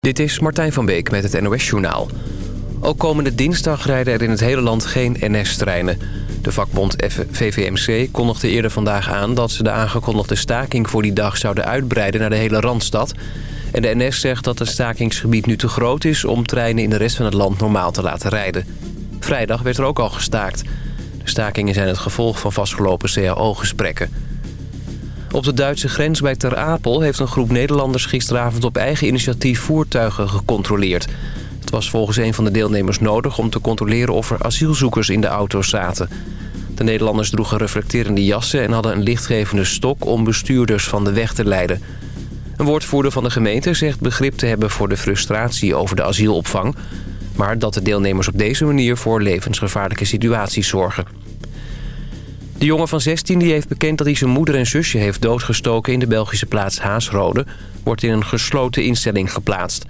Dit is Martijn van Beek met het NOS-journaal. Ook komende dinsdag rijden er in het hele land geen NS-treinen. De vakbond VVMC kondigde eerder vandaag aan... dat ze de aangekondigde staking voor die dag zouden uitbreiden naar de hele Randstad. En de NS zegt dat het stakingsgebied nu te groot is... om treinen in de rest van het land normaal te laten rijden. Vrijdag werd er ook al gestaakt. De stakingen zijn het gevolg van vastgelopen CAO-gesprekken. Op de Duitse grens bij Ter Apel heeft een groep Nederlanders gisteravond op eigen initiatief voertuigen gecontroleerd. Het was volgens een van de deelnemers nodig om te controleren of er asielzoekers in de auto's zaten. De Nederlanders droegen reflecterende jassen en hadden een lichtgevende stok om bestuurders van de weg te leiden. Een woordvoerder van de gemeente zegt begrip te hebben voor de frustratie over de asielopvang... maar dat de deelnemers op deze manier voor levensgevaarlijke situaties zorgen. De jongen van 16 die heeft bekend dat hij zijn moeder en zusje heeft doodgestoken... in de Belgische plaats Haasrode, wordt in een gesloten instelling geplaatst.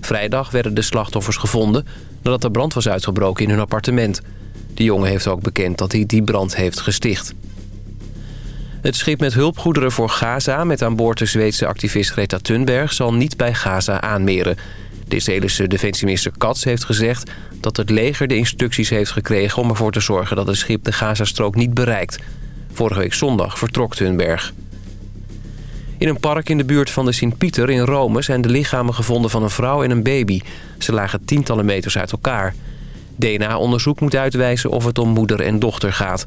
Vrijdag werden de slachtoffers gevonden nadat er brand was uitgebroken in hun appartement. De jongen heeft ook bekend dat hij die brand heeft gesticht. Het schip met hulpgoederen voor Gaza met aan boord de Zweedse activist Greta Thunberg... zal niet bij Gaza aanmeren... De Israëlische defensieminister Katz heeft gezegd dat het leger de instructies heeft gekregen... om ervoor te zorgen dat het schip de Gazastrook niet bereikt. Vorige week zondag vertrok Thunberg. In een park in de buurt van de Sint-Pieter in Rome... zijn de lichamen gevonden van een vrouw en een baby. Ze lagen tientallen meters uit elkaar. DNA-onderzoek moet uitwijzen of het om moeder en dochter gaat.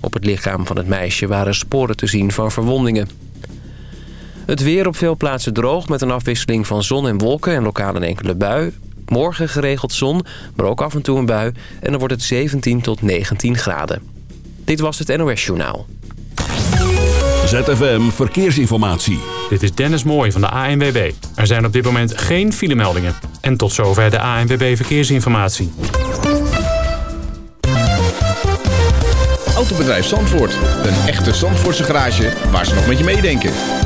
Op het lichaam van het meisje waren sporen te zien van verwondingen. Het weer op veel plaatsen droog met een afwisseling van zon en wolken en lokaal een enkele bui. Morgen geregeld zon, maar ook af en toe een bui. En dan wordt het 17 tot 19 graden. Dit was het NOS Journaal. ZFM Verkeersinformatie. Dit is Dennis Mooij van de ANWB. Er zijn op dit moment geen filemeldingen. En tot zover de ANWB Verkeersinformatie. Autobedrijf Zandvoort. Een echte Zandvoortse garage waar ze nog met je meedenken.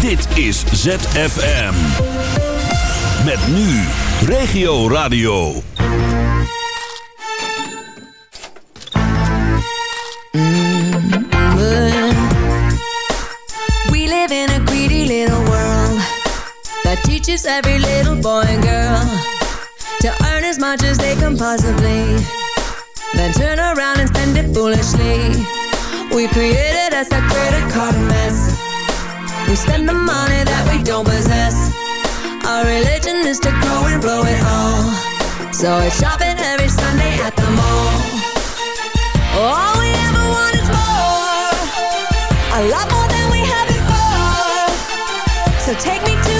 Dit is ZFM. Met nu Regio Radio. We live in a greedy little world that teaches every little boy and girl to earn as much as they can possibly, then turn around and spend it foolishly. We created us a credit card mess. We spend the money that we don't possess. Our religion is to grow and blow it all. So it's shopping every Sunday at the mall. All we ever want is more. A lot more than we had before. So take me to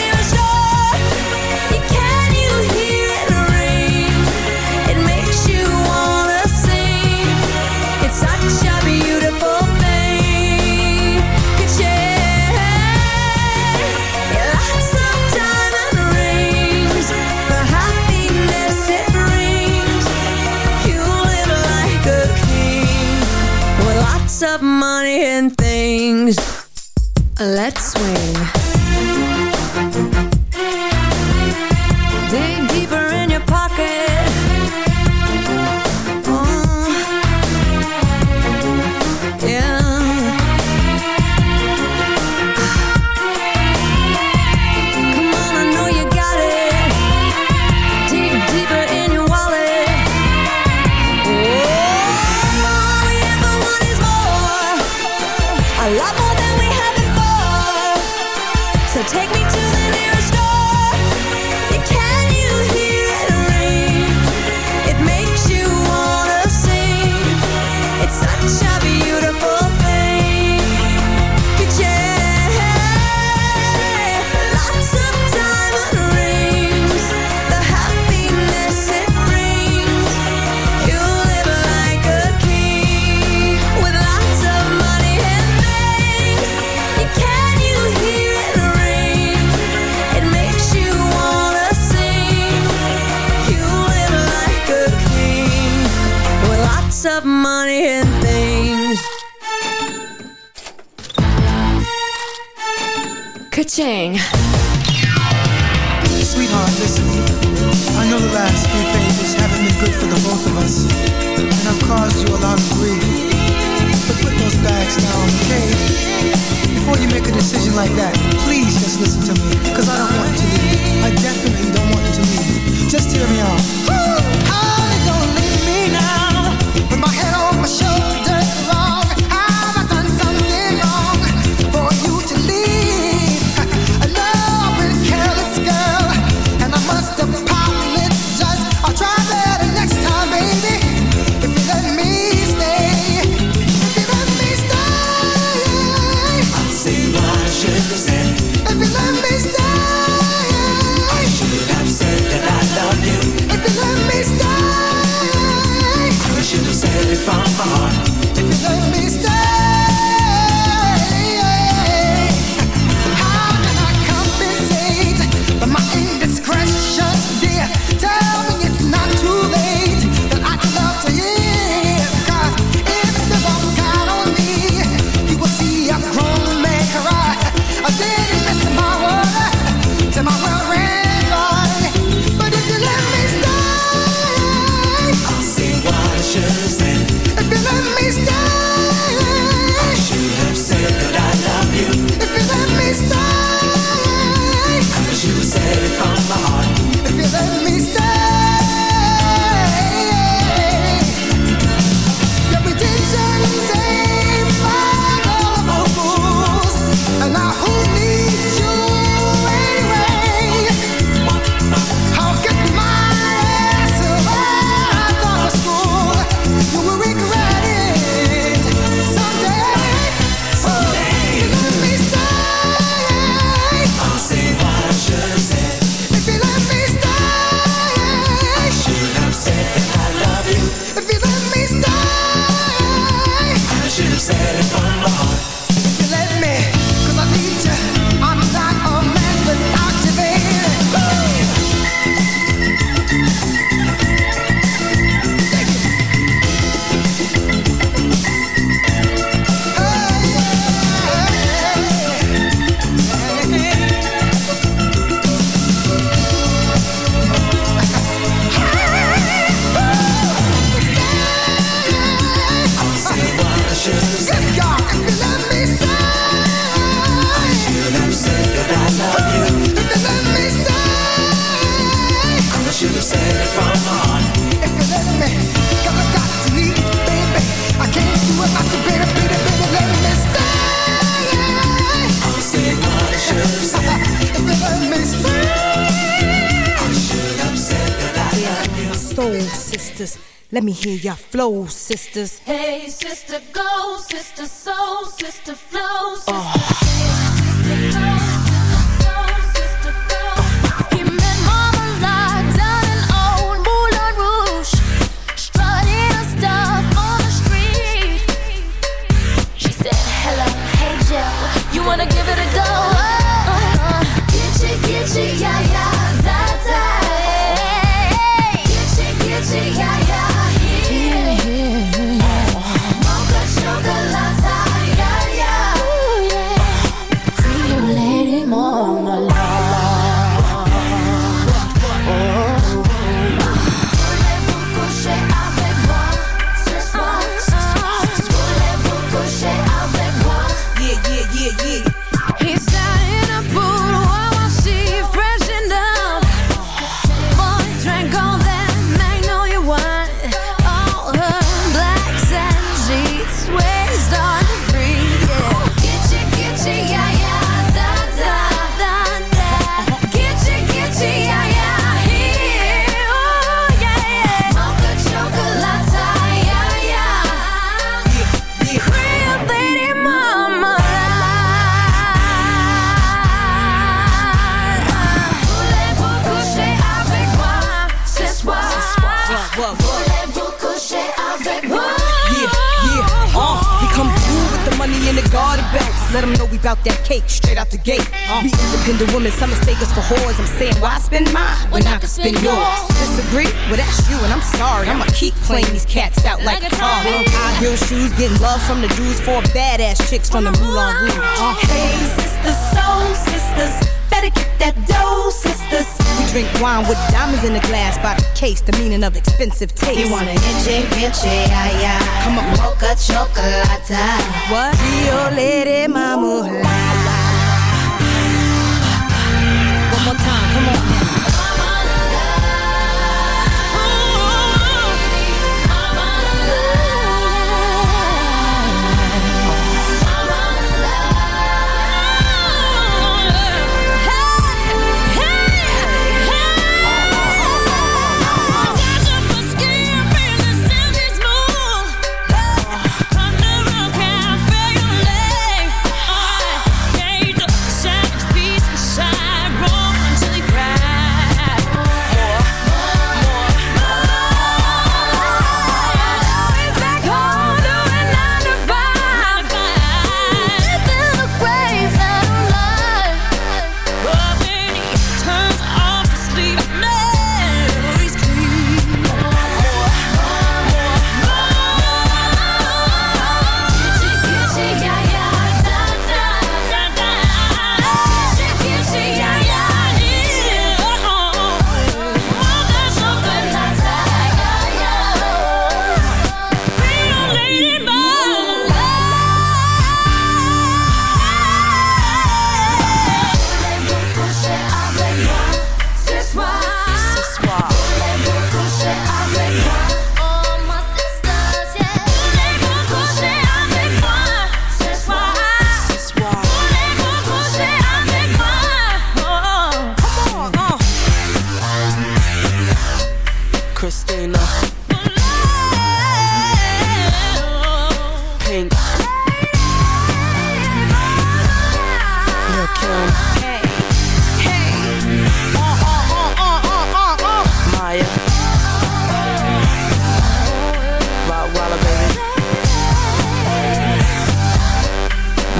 things. Let's swing. for the both of us, and I've caused you a lot of grief. But put those bags down, okay? Before you make a decision like that, please just listen to me, cause I don't want you to leave. I definitely don't want you to leave. Just hear me out. sisters from the dudes, four badass chicks from the Moulin Rouge. Uh. Hey, sisters, soul sisters, better get that dough, sisters. We drink wine with diamonds in the glass by the case, the meaning of expensive taste. You want an inche, inche, ay, ay. Come on. Mocha chocolate. What? Rio Lady Mama.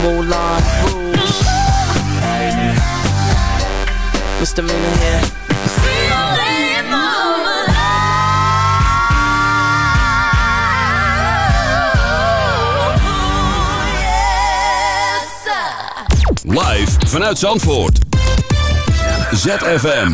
Moulin Rouge. Misdemeanor here. Live vanuit Zandvoort. ZFM.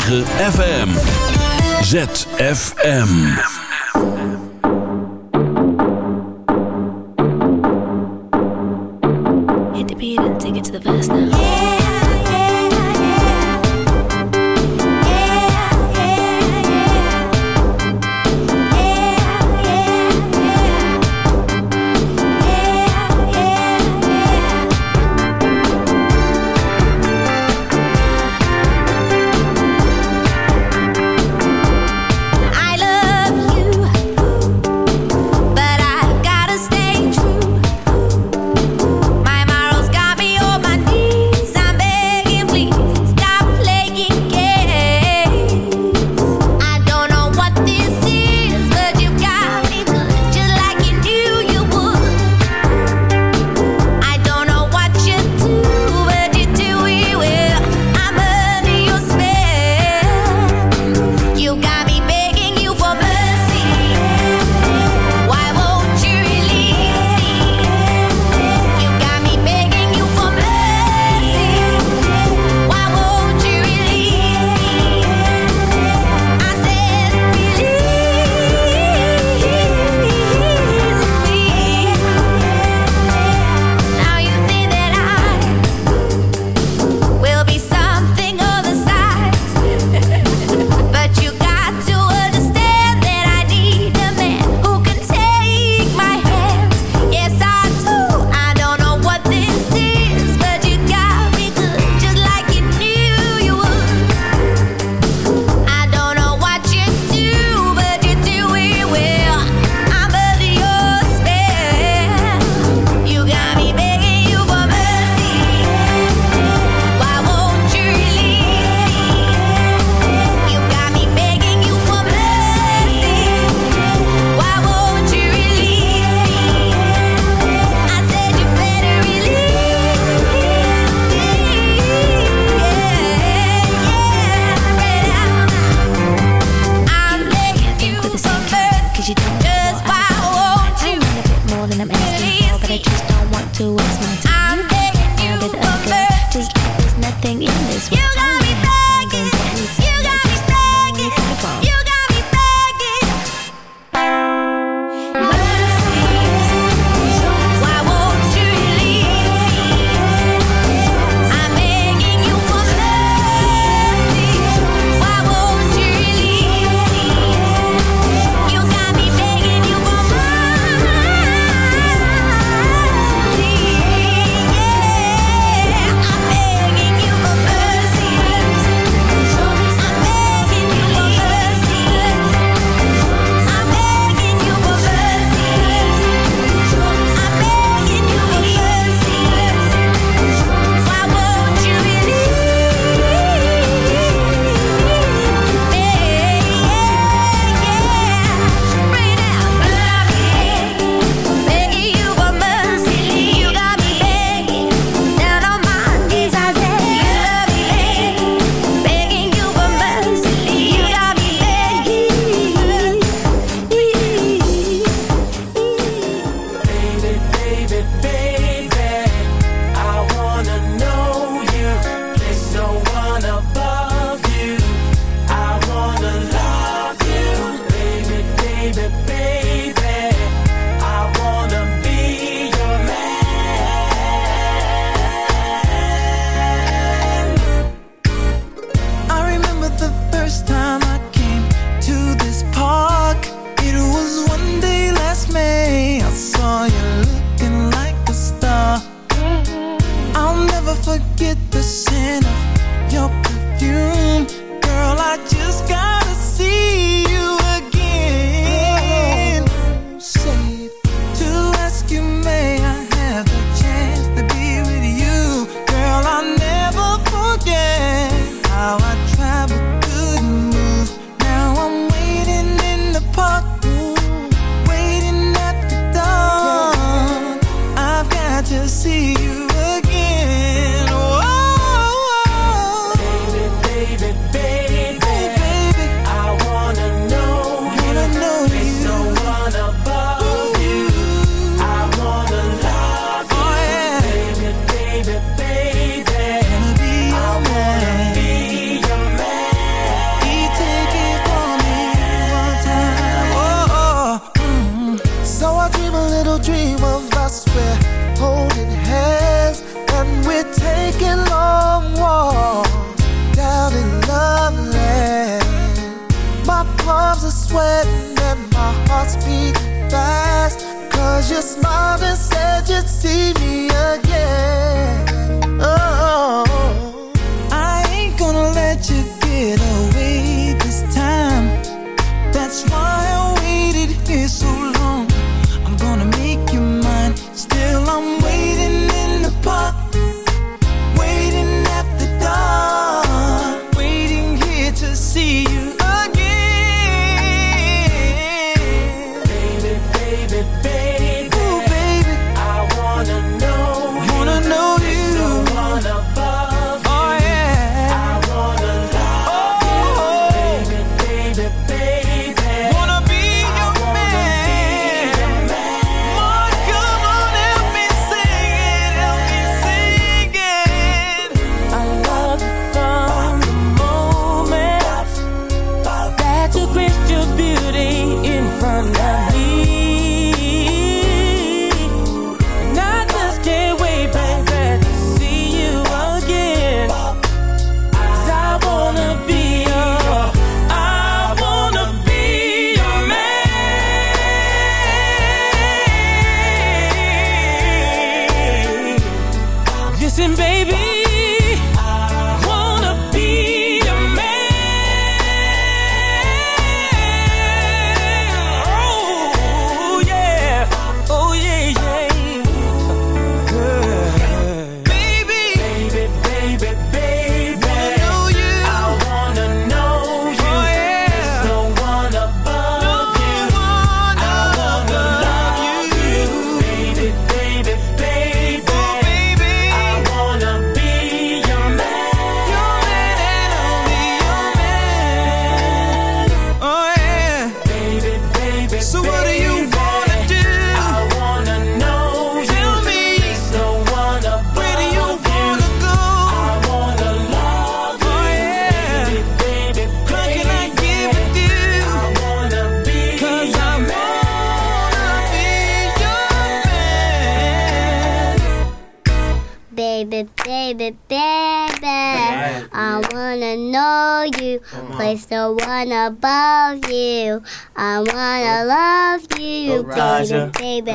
106.9 FM. ZFM.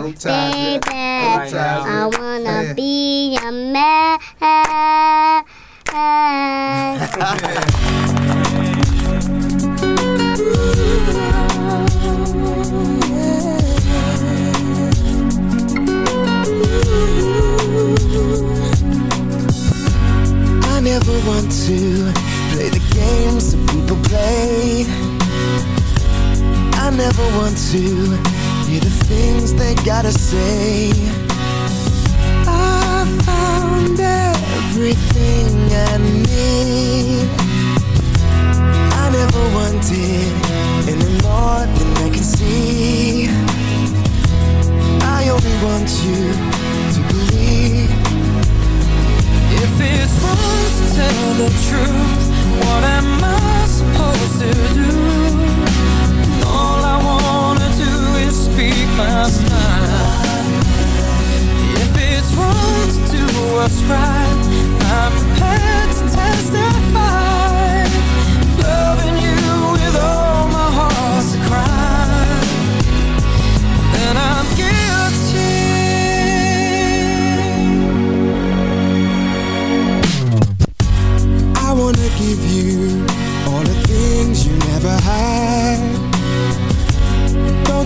Baby, baby, Go, Tasha. baby. I wanna be a man. I never want to play the games that people play. I never want to hear the things they gotta say. I found everything I need. I never wanted any more than I can see. I only want you to believe. If it's wrong to tell the truth, what am I supposed to do? Speak my mind. If it's wrong to do what's right, I'm prepared to testify.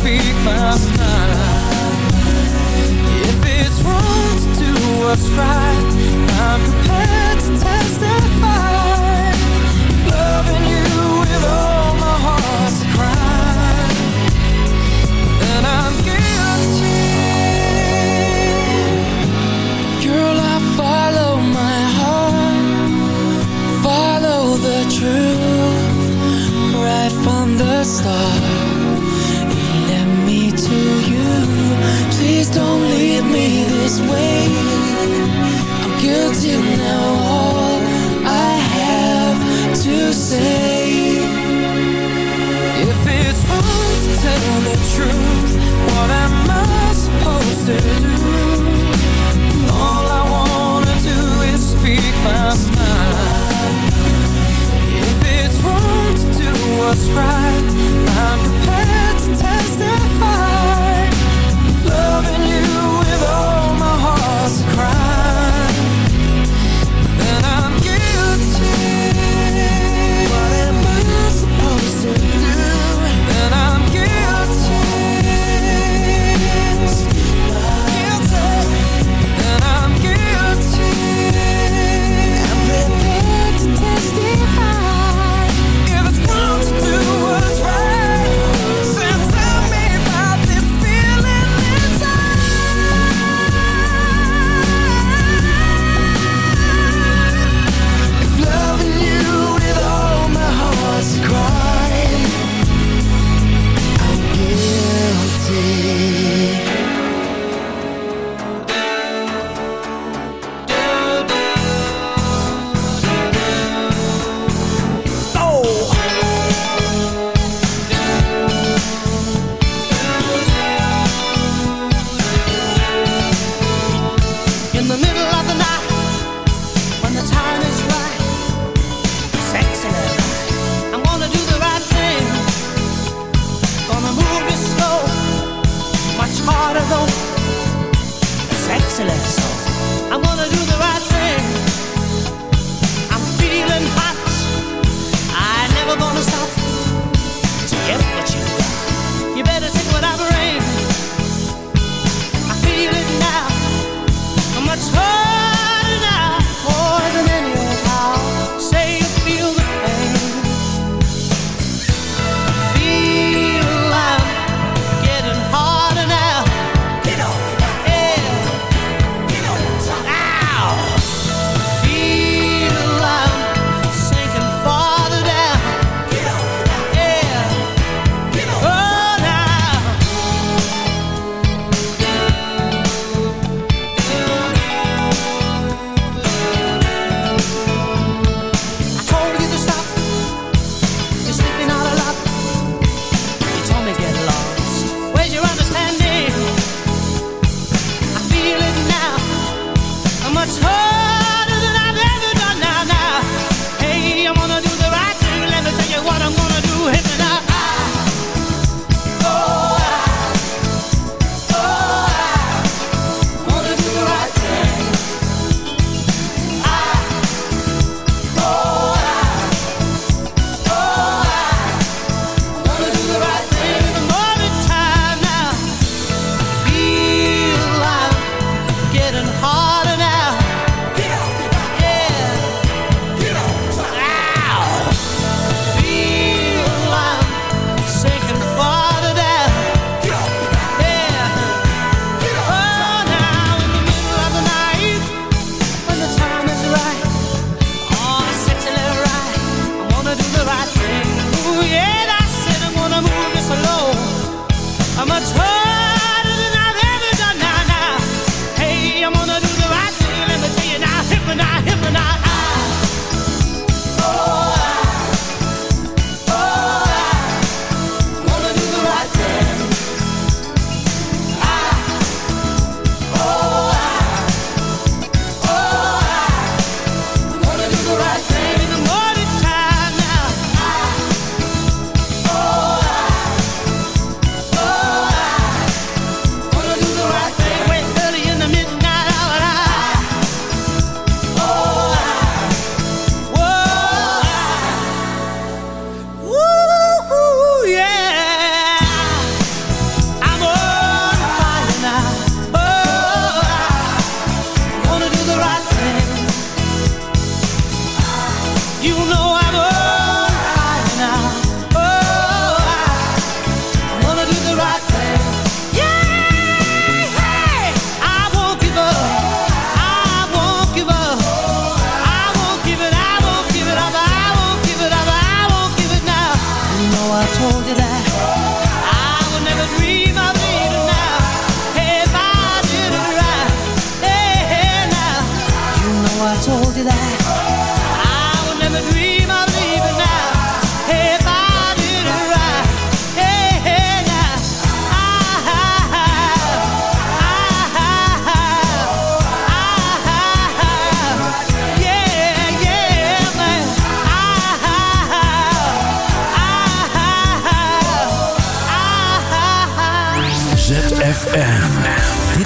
Speak my mind. If it's wrong to do what's right, I'm prepared to testify. Loving you with all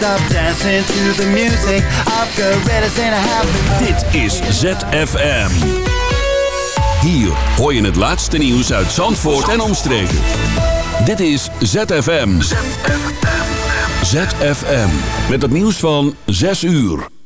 Stop dancing to the music of gorillas in a happy Dit is ZFM. Hier hoor je het laatste nieuws uit Zandvoort en omstreken. Dit is ZFM. ZFM. Met het nieuws van 6 uur.